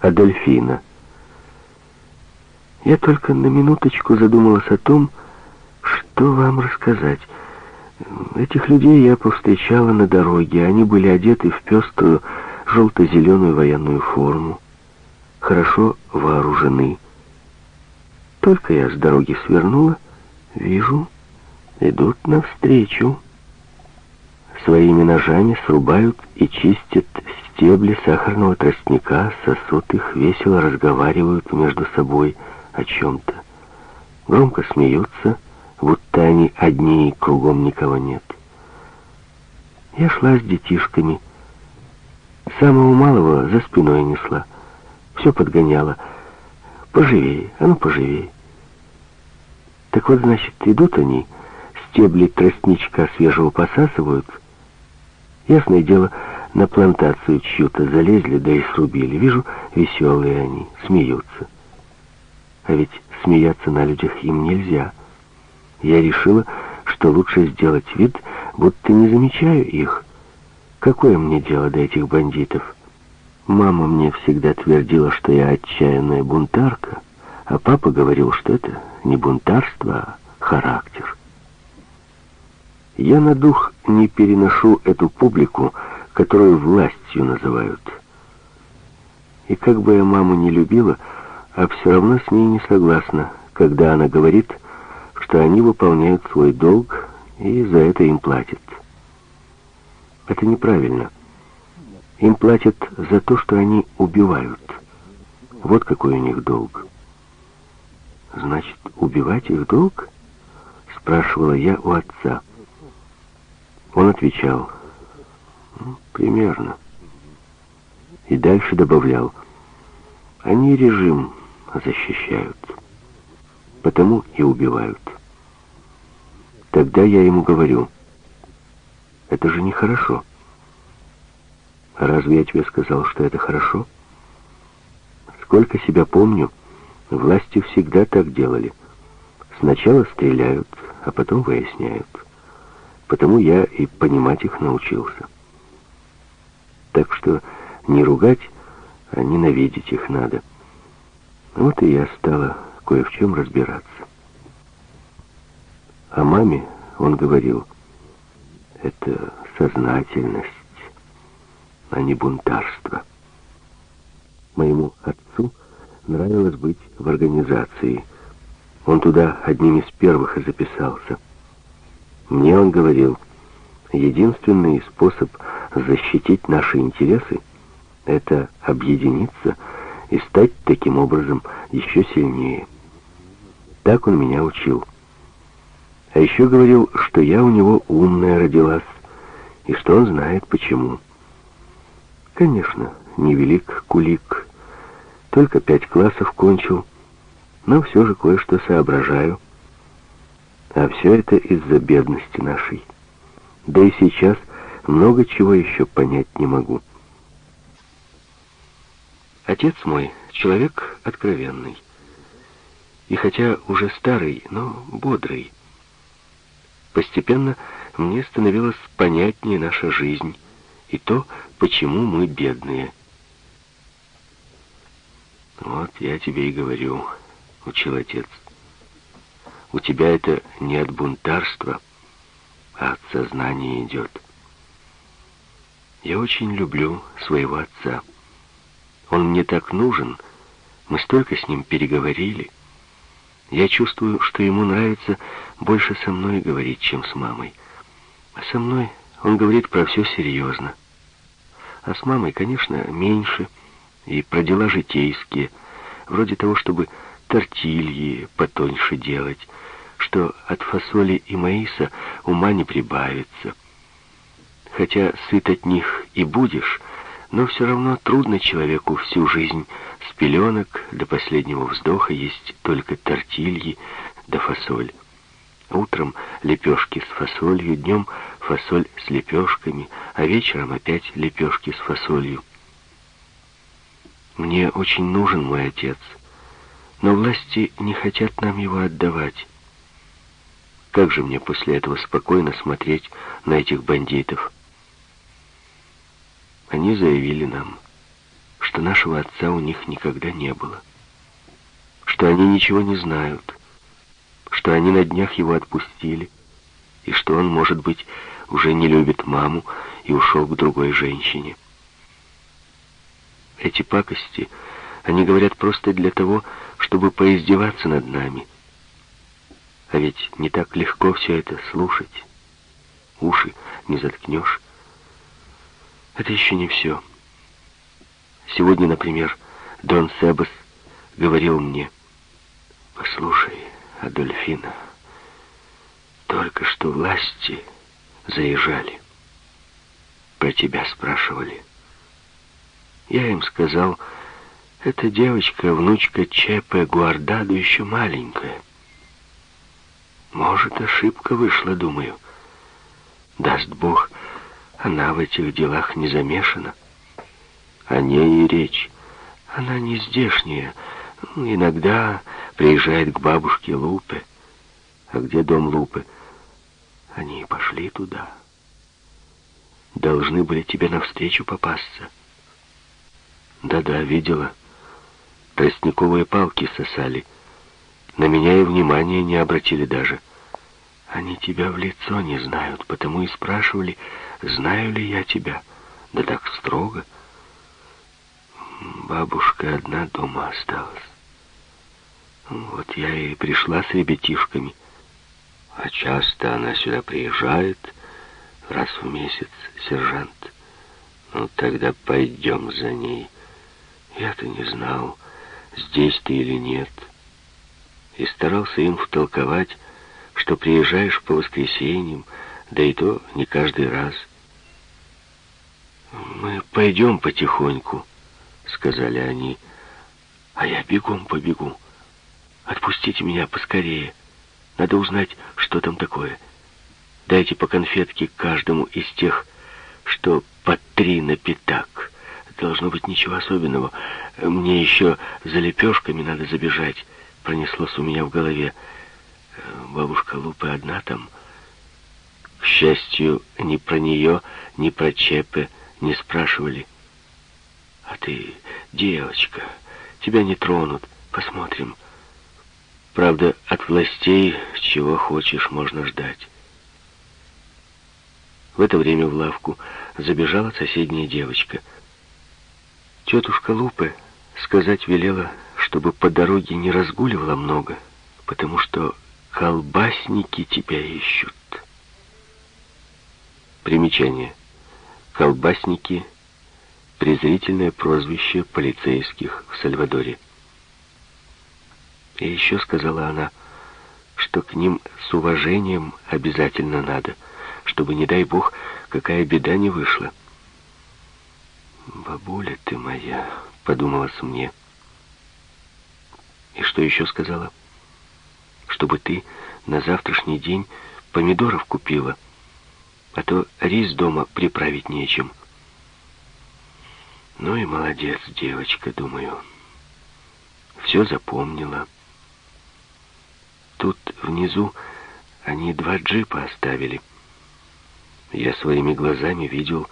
Адольфина. Я только на минуточку задумалась о том, что вам рассказать. Этих людей я повстречала на дороге. Они были одеты в пеструю желто-зеленую военную форму, хорошо вооружены. Только я с дороги свернула, вижу, идут навстречу. Своими ножами срубают и чистят стебли сахарного тростника, сосут их, весело разговаривают между собой о чем-то. Громко смеются, будто они одни и кругом никого нет. Я шла с детишками. Самого малого за спиной несла. Все подгоняла. Поживее, а ну поживее. Так вот, значит, идут они, стебли тростничка свежего посасывают. Ясное дело, на плантацию чью-то залезли, да и срубили. Вижу, веселые они, смеются. А ведь смеяться на людях им нельзя. Я решила, что лучше сделать вид, будто не замечаю их. Какое мне дело до этих бандитов? Мама мне всегда твердила, что я отчаянная бунтарка, а папа говорил, что это не бунтарство, а характер. Я на дух не переношу эту публику, которую властью называют. И как бы я маму не любила, а все равно с ней не согласна, когда она говорит, что они выполняют свой долг и за это им платят. Это неправильно. Им платят за то, что они убивают. Вот какой у них долг. Значит, убивать их долг? Спрашивала я у отца. Он отвечал, «Ну, примерно. И дальше добавлял, они режим защищают, потому и убивают. Тогда я ему говорю, это же нехорошо. Разве я тебе сказал, что это хорошо? Сколько себя помню, власти всегда так делали. Сначала стреляют, а потом выясняют. Потому я и понимать их научился. Так что не ругать, а ненавидеть их надо. Вот и я стала кое в чем разбираться. О маме он говорил, это сознательность, а не бунтарство. Моему отцу нравилось быть в организации. Он туда одним из первых и записался. Мне он говорил, единственный способ защитить наши интересы — это объединиться и стать таким образом еще сильнее. Так он меня учил. А еще говорил, что я у него умная родилась, и что он знает почему. Конечно, невелик кулик, только пять классов кончил, но все же кое-что соображаю. А все это из-за бедности нашей. Да и сейчас много чего еще понять не могу. Отец мой человек откровенный. И хотя уже старый, но бодрый. Постепенно мне становилась понятнее наша жизнь и то, почему мы бедные. «Вот я тебе и говорю», — учил отец. «У тебя это не от бунтарства, а от сознания идет. Я очень люблю своего отца. Он мне так нужен, мы столько с ним переговорили». Я чувствую, что ему нравится больше со мной говорить, чем с мамой. А со мной он говорит про все серьезно. А с мамой, конечно, меньше. И про дела житейские, вроде того, чтобы тортильи потоньше делать, что от фасоли и маиса ума не прибавится. Хотя сыт от них и будешь, но все равно трудно человеку всю жизнь с пеленок до последнего вздоха есть только тортильи да фасоль. Утром лепешки с фасолью, днем фасоль с лепешками, а вечером опять лепешки с фасолью. Мне очень нужен мой отец, но власти не хотят нам его отдавать. Как же мне после этого спокойно смотреть на этих бандитов? Они заявили нам, что нашего отца у них никогда не было, что они ничего не знают, что они на днях его отпустили, и что он, может быть, уже не любит маму и ушел к другой женщине. Эти пакости они говорят просто для того, чтобы поиздеваться над нами. А ведь не так легко все это слушать. Уши не заткнешь. Это еще не все. Сегодня, например, Дон Себас говорил мне, «Послушай, Адольфина, только что власти заезжали. Про тебя спрашивали. Я им сказал, эта девочка, внучка Чепе Гуардаду, еще маленькая. Может, ошибка вышла, думаю. Даст Бог, она в этих делах не замешана. О ней и речь. Она не здешняя. Иногда приезжает к бабушке Лупе. А где дом Лупы? Они пошли туда. Должны были тебе навстречу попасться. Да-да, видела. Тростниковые палки сосали. На меня и внимания не обратили даже. Они тебя в лицо не знают, потому и спрашивали, знаю ли я тебя. Да так строго. Бабушка одна дома осталась. Вот я и пришла с ребятишками. А часто она сюда приезжает, раз в месяц, сержант. Ну, тогда пойдем за ней. Я-то не знал, здесь ты или нет. И старался им втолковать, что приезжаешь по воскресеньям, да и то не каждый раз. «Мы пойдем потихоньку», — сказали они. «А я бегом побегу. Отпустите меня поскорее». Надо узнать, что там такое. Дайте по конфетке каждому из тех, что по три на пятак. Должно быть ничего особенного. Мне еще за лепешками надо забежать. Пронеслось у меня в голове. Бабушка Лупы одна там. К счастью, ни про нее, ни про Чепе не спрашивали. А ты, девочка, тебя не тронут. Посмотрим. Правда, от властей чего хочешь можно ждать. В это время в лавку забежала соседняя девочка. Тетушка Лупе сказать велела, чтобы по дороге не разгуливала много, потому что колбасники тебя ищут. Примечание. Колбасники — презрительное прозвище полицейских в Сальвадоре. И еще сказала она, что к ним с уважением обязательно надо, чтобы, не дай бог, какая беда не вышла. «Бабуля ты моя», — подумалось мне. И что еще сказала? «Чтобы ты на завтрашний день помидоров купила, а то рис дома приправить нечем». Ну и молодец, девочка, думаю. Все запомнила. Тут внизу они два джипа оставили. Я своими глазами видел,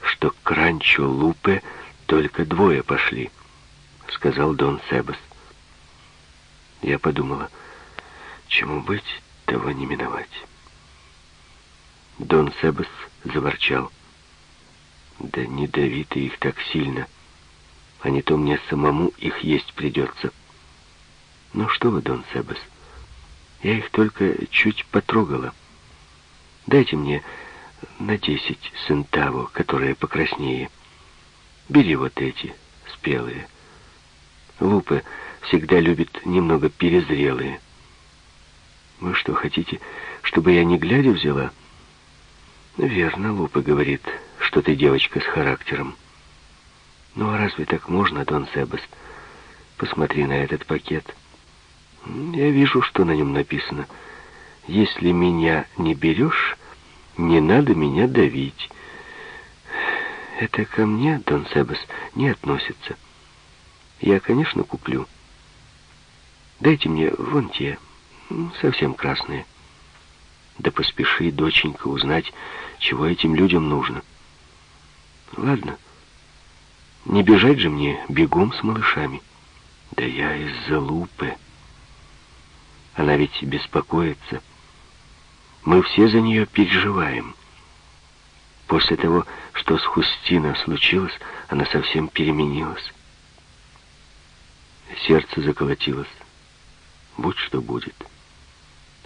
что к ранчо Лупе только двое пошли, сказал Дон Себас. Я подумала, чему быть, того не миновать. Дон Себас заворчал. Да не дави ты их так сильно, а не то мне самому их есть придется. Ну что вы, Дон Себас, я их только чуть потрогала. Дайте мне на десять сентаво, которые покраснее. Бери вот эти, спелые. Лупы всегда любит немного перезрелые. Вы что, хотите, чтобы я не глядя взяла? Верно, Лупа говорит, что ты девочка с характером. Ну а разве так можно, Дон Себас? Посмотри на этот пакет. Я вижу, что на нем написано. Если меня не берешь, не надо меня давить. Это ко мне, Дон Себас, не относится. Я, конечно, куплю. Дайте мне вон те, совсем красные. Да поспеши, доченька, узнать, чего этим людям нужно. Ладно, Не бежать же мне бегом с малышами. Да я из-за лупы. Она ведь беспокоится. Мы все за нее переживаем. После того, что с Хустино случилось, она совсем переменилась. Сердце заколотилось. Будь что будет.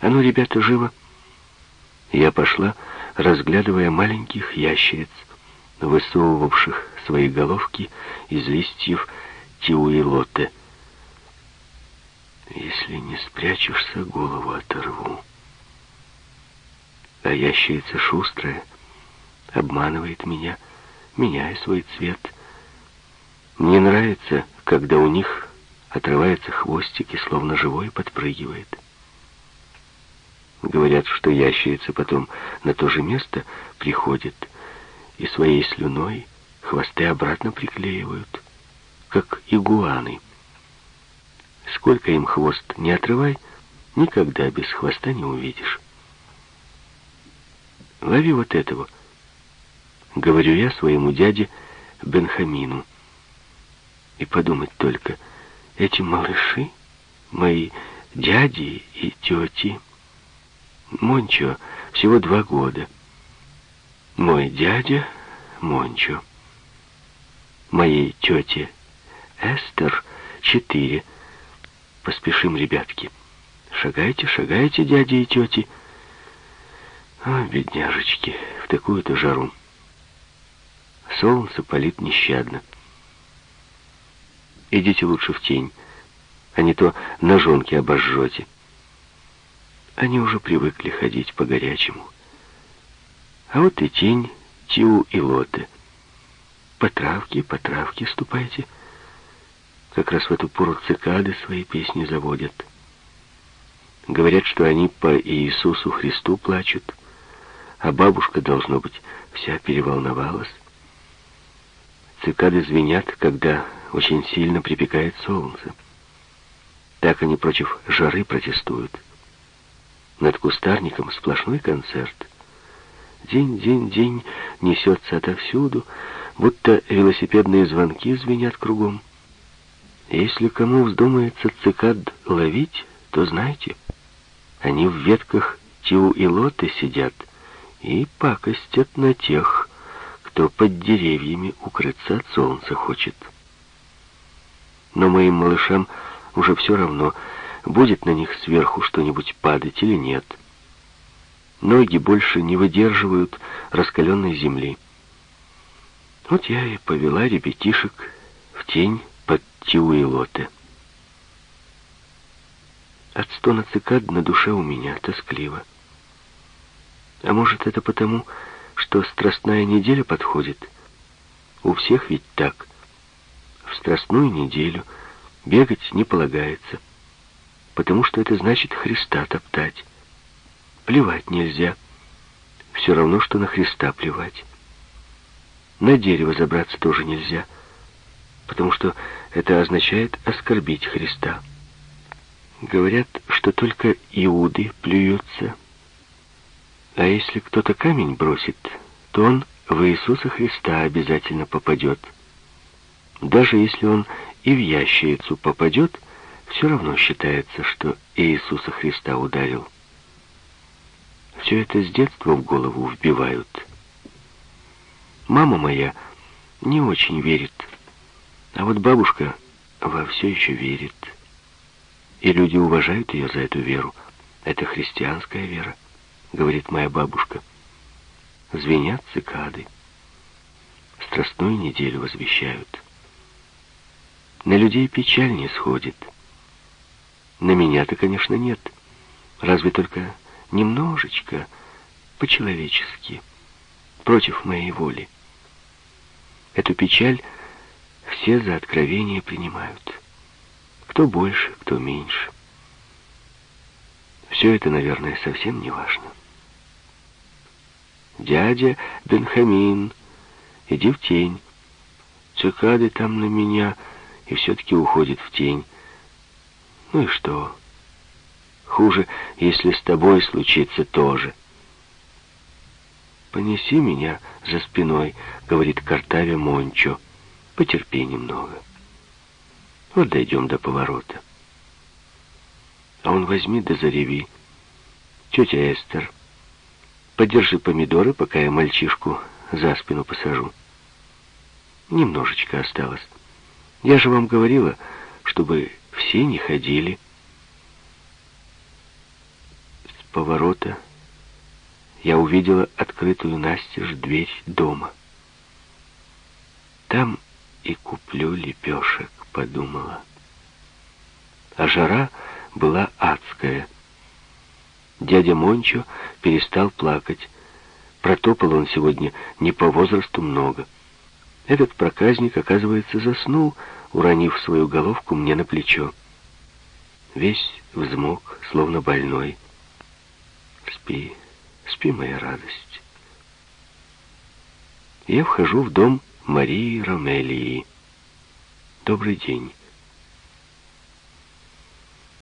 А ну, ребята, живо. Я пошла, разглядывая маленьких ящериц, высовывавших свои головки из листьев тиуилоте. Если не спрячешься, голову оторву. А ящерица шустрая обманывает меня, меняя свой цвет. Мне нравится, когда у них отрывается хвостик и словно живой подпрыгивает. Говорят, что ящерица потом на то же место приходит и своей слюной хвосты обратно приклеивают, как игуаны. Сколько им хвост не отрывай, никогда без хвоста не увидишь. Лови вот этого, говорю я своему дяде Бенхамину. И подумать только, эти малыши, мои дяди и тети, Мончо всего два года. Мой дядя Мончо. Моей тете Эстер четыре. Поспешим, ребятки. Шагайте, шагайте, дяди и тети. А, бедняжечки, в такую-то жару. Солнце палит нещадно. Идите лучше в тень, а не то ножонки обожжете. Они уже привыкли ходить по-горячему. А вот и тень Тиу и Лоты. По травке, по травке ступайте. Как раз в эту пору цикады свои песни заводят. Говорят, что они по Иисусу Христу плачут, а бабушка, должно быть, вся переволновалась. Цикады звенят, когда очень сильно припекает солнце. Так они против жары протестуют. Над кустарником сплошной концерт. День, день, день несется отовсюду, будто велосипедные звонки звенят кругом. Если кому вздумается цикад ловить, то знайте, они в ветках тиу и лоты сидят и пакостят на тех, кто под деревьями укрыться от солнца хочет. Но моим малышам уже все равно, будет на них сверху что-нибудь падать или нет. Ноги больше не выдерживают раскаленной земли. Вот я и повела ребятишек в тень под Тиуилоте. От стона цикад на душе у меня тоскливо. А может, это потому, что страстная неделя подходит? У всех ведь так. В страстную неделю бегать не полагается потому что это значит Христа топтать. Плевать нельзя. Все равно, что на Христа плевать. На дерево забраться тоже нельзя, потому что это означает оскорбить Христа. Говорят, что только иуды плюются. А если кто-то камень бросит, то он в Иисуса Христа обязательно попадет. Даже если он и в ящерицу попадет, все равно считается, что Иисуса Христа ударил. Все это с детства в голову вбивают. Мама моя не очень верит, а вот бабушка во все еще верит. И люди уважают ее за эту веру. Это христианская вера, говорит моя бабушка. Звенят цикады. Страстную неделю возвещают. На людей печаль не сходит. На меня-то, конечно, нет. Разве только немножечко, по-человечески, против моей воли. Эту печаль все за откровение принимают. Кто больше, кто меньше. Все это, наверное, совсем не важно. Дядя Бенхамин, иди в тень. Цикады там на меня и все-таки уходит в тень. Ну и что? Хуже, если с тобой случится тоже. «Понеси меня за спиной», — говорит Картаве Мончо. Потерпи немного. Вот дойдем до поворота. А он возьми да зареви. Тетя Эстер, подержи помидоры, пока я мальчишку за спину посажу. Немножечко осталось. Я же вам говорила, чтобы все не ходили. С поворота я увидела открытую настежь дверь дома. Там и куплю лепешек, подумала. А жара была адская. Дядя Мончо перестал плакать. Протопал он сегодня не по возрасту много. Этот проказник, оказывается, заснул, уронив свою головку мне на плечо. Весь взмок, словно больной. Спи, спи, моя радость. Я вхожу в дом Марии Ромелии. Добрый день.